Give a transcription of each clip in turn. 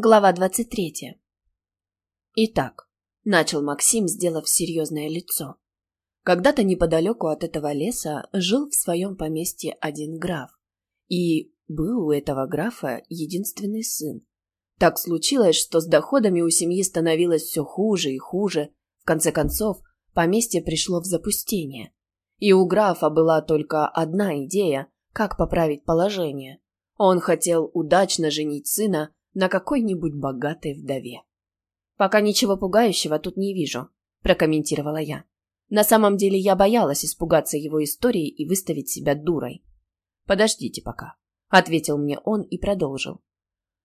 Глава двадцать третья. Итак, начал Максим, сделав серьезное лицо. Когда-то неподалеку от этого леса жил в своем поместье один граф. И был у этого графа единственный сын. Так случилось, что с доходами у семьи становилось все хуже и хуже. В конце концов, поместье пришло в запустение. И у графа была только одна идея, как поправить положение. Он хотел удачно женить сына на какой-нибудь богатой вдове. «Пока ничего пугающего тут не вижу», – прокомментировала я. На самом деле я боялась испугаться его истории и выставить себя дурой. «Подождите пока», – ответил мне он и продолжил.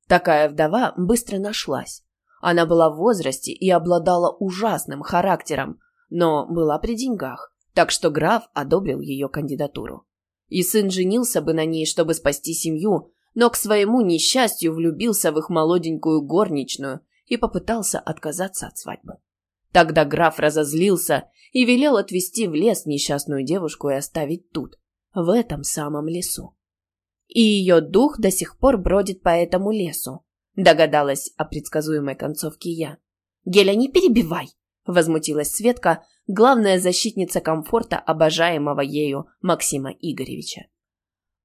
Такая вдова быстро нашлась. Она была в возрасте и обладала ужасным характером, но была при деньгах, так что граф одобрил ее кандидатуру. И сын женился бы на ней, чтобы спасти семью, но к своему несчастью влюбился в их молоденькую горничную и попытался отказаться от свадьбы. Тогда граф разозлился и велел отвезти в лес несчастную девушку и оставить тут, в этом самом лесу. И ее дух до сих пор бродит по этому лесу, догадалась о предсказуемой концовке я. «Геля, не перебивай!» – возмутилась Светка, главная защитница комфорта обожаемого ею Максима Игоревича.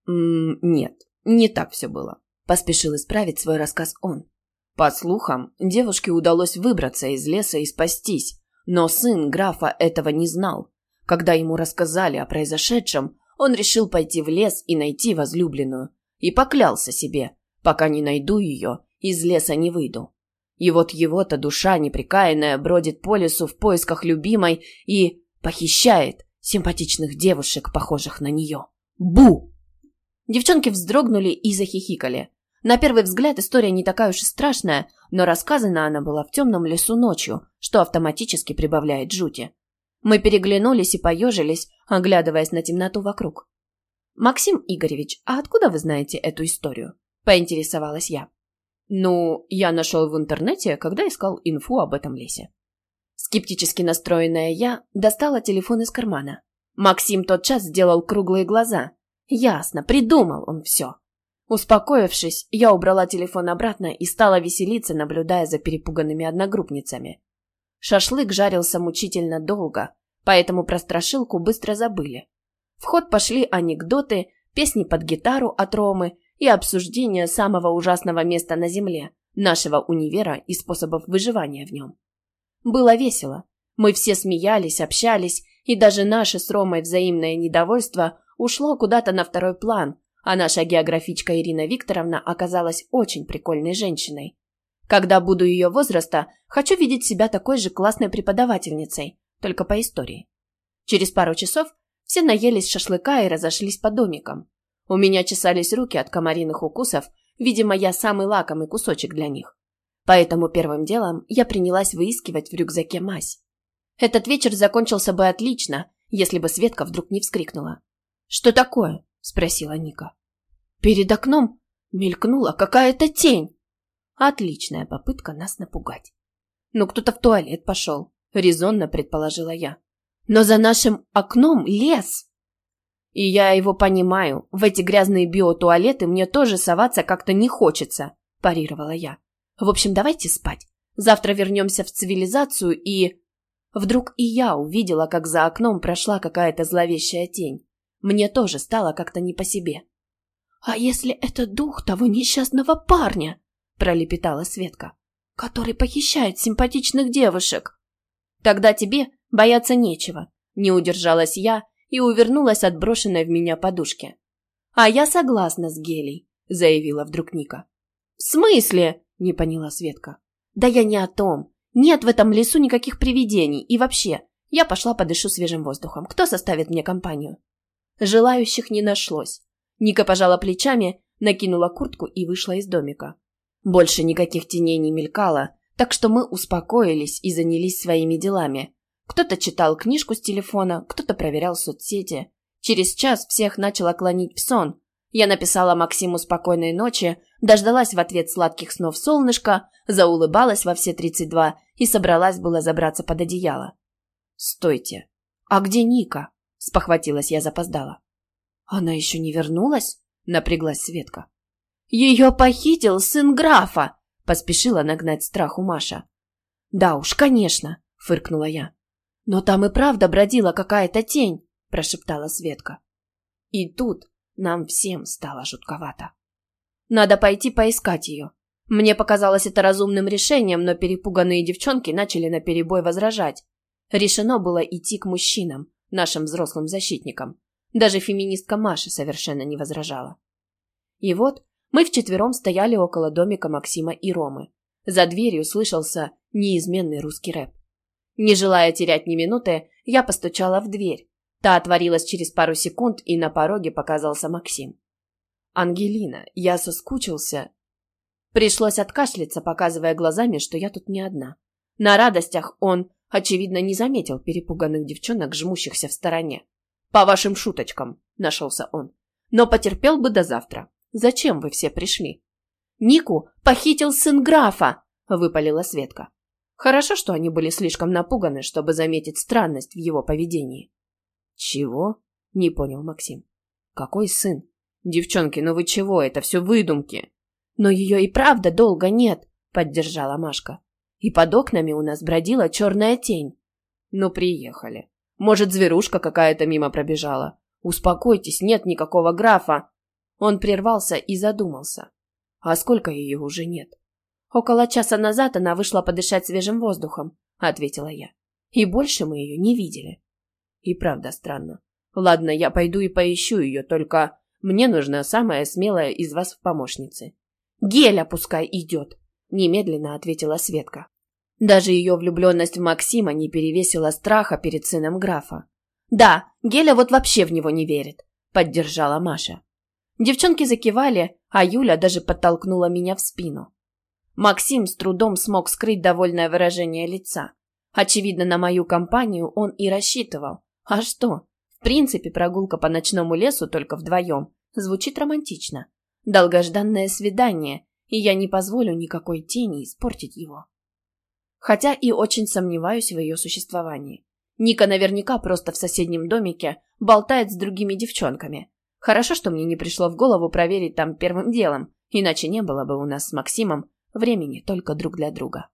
«М -м «Нет, не так все было. Поспешил исправить свой рассказ он. По слухам, девушке удалось выбраться из леса и спастись, но сын графа этого не знал. Когда ему рассказали о произошедшем, он решил пойти в лес и найти возлюбленную. И поклялся себе, пока не найду ее, из леса не выйду. И вот его-то душа неприкаянная бродит по лесу в поисках любимой и похищает симпатичных девушек, похожих на нее. Бу! Девчонки вздрогнули и захихикали. На первый взгляд история не такая уж и страшная, но рассказана она была в темном лесу ночью, что автоматически прибавляет жути. Мы переглянулись и поежились, оглядываясь на темноту вокруг. «Максим Игоревич, а откуда вы знаете эту историю?» – поинтересовалась я. «Ну, я нашел в интернете, когда искал инфу об этом лесе». Скептически настроенная я достала телефон из кармана. Максим тотчас сделал круглые глаза – Ясно, придумал он все. Успокоившись, я убрала телефон обратно и стала веселиться, наблюдая за перепуганными одногруппницами. Шашлык жарился мучительно долго, поэтому про страшилку быстро забыли. В ход пошли анекдоты, песни под гитару от Ромы и обсуждение самого ужасного места на земле, нашего универа и способов выживания в нем. Было весело. Мы все смеялись, общались, и даже наше с Ромой взаимное недовольство ушло куда-то на второй план, а наша географичка Ирина Викторовна оказалась очень прикольной женщиной. Когда буду ее возраста, хочу видеть себя такой же классной преподавательницей, только по истории. Через пару часов все наелись шашлыка и разошлись по домикам. У меня чесались руки от комариных укусов, видимо, я самый лакомый кусочек для них. Поэтому первым делом я принялась выискивать в рюкзаке мазь. Этот вечер закончился бы отлично, если бы Светка вдруг не вскрикнула. «Что такое?» – спросила Ника. «Перед окном мелькнула какая-то тень». Отличная попытка нас напугать. «Ну, кто-то в туалет пошел», – резонно предположила я. «Но за нашим окном лес». «И я его понимаю. В эти грязные биотуалеты мне тоже соваться как-то не хочется», – парировала я. «В общем, давайте спать. Завтра вернемся в цивилизацию и...» Вдруг и я увидела, как за окном прошла какая-то зловещая тень. Мне тоже стало как-то не по себе. «А если это дух того несчастного парня?» – пролепетала Светка. «Который похищает симпатичных девушек». «Тогда тебе бояться нечего», – не удержалась я и увернулась от брошенной в меня подушки. «А я согласна с Гелей», – заявила вдруг Ника. «В смысле?» – не поняла Светка. «Да я не о том. Нет в этом лесу никаких привидений. И вообще, я пошла подышу свежим воздухом. Кто составит мне компанию?» Желающих не нашлось. Ника пожала плечами, накинула куртку и вышла из домика. Больше никаких теней не мелькало, так что мы успокоились и занялись своими делами. Кто-то читал книжку с телефона, кто-то проверял соцсети. Через час всех начала клонить в сон. Я написала Максиму спокойной ночи, дождалась в ответ сладких снов солнышка, заулыбалась во все тридцать два и собралась было забраться под одеяло. «Стойте! А где Ника?» Спохватилась я запоздала. Она еще не вернулась? Напряглась Светка. Ее похитил сын графа, Поспешила нагнать страху Маша. «Да уж, конечно!» — фыркнула я. «Но там и правда бродила какая-то тень!» — прошептала Светка. И тут нам всем стало жутковато. «Надо пойти поискать ее». Мне показалось это разумным решением, но перепуганные девчонки начали наперебой возражать. Решено было идти к мужчинам, нашим взрослым защитникам. Даже феминистка Маша совершенно не возражала. И вот мы вчетвером стояли около домика Максима и Ромы. За дверью слышался неизменный русский рэп. Не желая терять ни минуты, я постучала в дверь. Та отворилась через пару секунд, и на пороге показался Максим. «Ангелина, я соскучился». Пришлось откашляться, показывая глазами, что я тут не одна. На радостях он, очевидно, не заметил перепуганных девчонок, жмущихся в стороне. «По вашим шуточкам», — нашелся он. «Но потерпел бы до завтра. Зачем вы все пришли?» «Нику похитил сын графа!» — выпалила Светка. Хорошо, что они были слишком напуганы, чтобы заметить странность в его поведении. «Чего?» — не понял Максим. «Какой сын? Девчонки, ну вы чего? Это все выдумки!» «Но ее и правда долго нет!» — поддержала Машка. «И под окнами у нас бродила черная тень». «Ну, приехали. Может, зверушка какая-то мимо пробежала. Успокойтесь, нет никакого графа!» Он прервался и задумался. «А сколько ее уже нет?» «Около часа назад она вышла подышать свежим воздухом», — ответила я. «И больше мы ее не видели». И правда странно. Ладно, я пойду и поищу ее, только мне нужна самая смелая из вас в помощнице. Геля пускай идет, немедленно ответила Светка. Даже ее влюбленность в Максима не перевесила страха перед сыном графа. «Да, Геля вот вообще в него не верит», — поддержала Маша. Девчонки закивали, а Юля даже подтолкнула меня в спину. Максим с трудом смог скрыть довольное выражение лица. Очевидно, на мою компанию он и рассчитывал, а что? В принципе, прогулка по ночному лесу только вдвоем звучит романтично. Долгожданное свидание, и я не позволю никакой тени испортить его. Хотя и очень сомневаюсь в ее существовании. Ника наверняка просто в соседнем домике болтает с другими девчонками. Хорошо, что мне не пришло в голову проверить там первым делом, иначе не было бы у нас с Максимом времени только друг для друга.